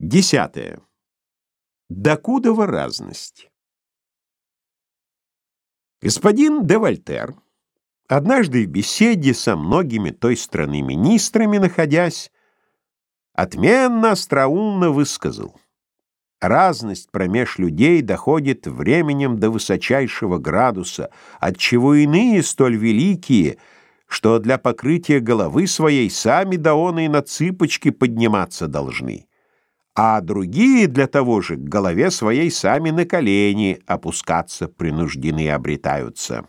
Десятое. Докудова разность. Господин де Вольтер, однажды в беседе со многими той страны министрами находясь, отменно остроумно высказал: разность промеж людей доходит временем до высочайшего градуса, отчего иные столь великие, что для покрытия головы своей сами и на цыпочки подниматься должны а другие для того же к голове своей сами на колени опускаться принуждены обретаются.